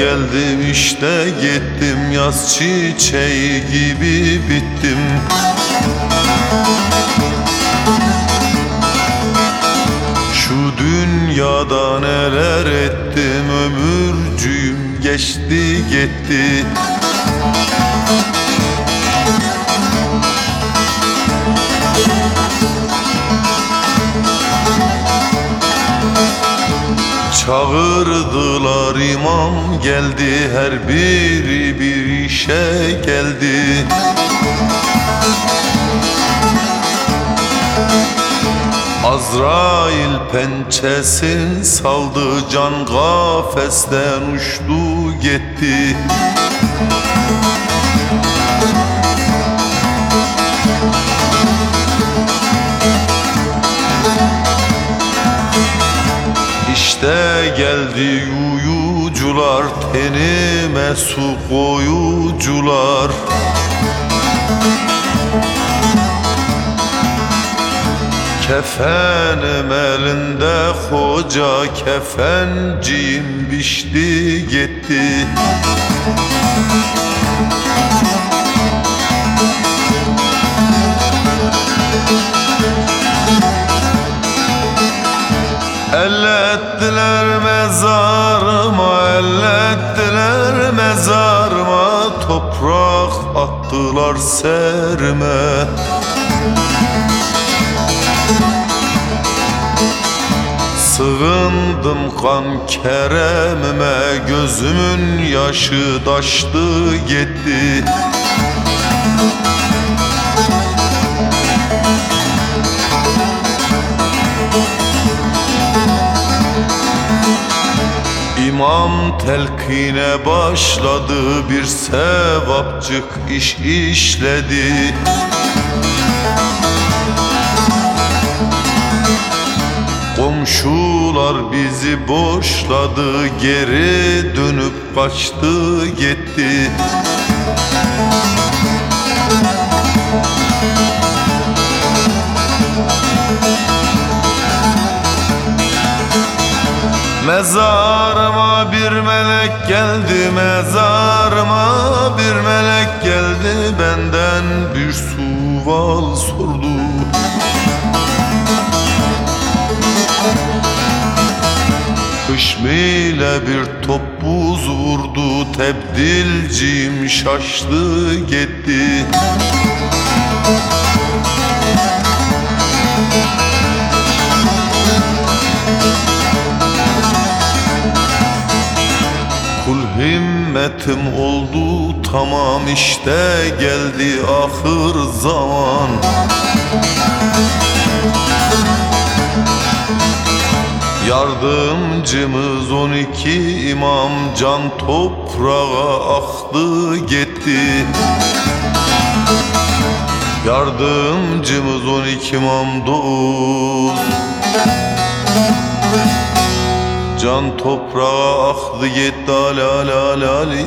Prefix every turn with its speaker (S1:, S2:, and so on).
S1: geldim işte gittim Yaz çiçeği gibi bittim. Şu dünyada neler ettim Ömürcüğüm geçti gitti Çağırdılar imam geldi her biri bir işe geldi. Azrail pençesin saldı can kafesten uçtu gitti İşte geldi yuyucular tenime su koyucular. Kefenim elinde koca kefenciyim biçti gitti Ellettiler mezarıma, ellettiler mezarıma. Toprak attılar serime. Sığındım kan keremime Gözümün yaşı taştı gitti İmam telkine başladı bir sevapcık iş işledi. Komşular bizi boşladı geri dönüp kaçtı gitti Mezarıma bir melek geldi Mezarıma bir melek geldi. Benden bir suval sordu. Kışmile bir top buz vurdu Tebdilcim şaştı gitti himmetim oldu tamam işte geldi ahır zaman. Yardımcımız on iki imam can toprağa aktı gitti. Yardımcımız on iki imam dost Akan toprağa ahdı yet dalalalalim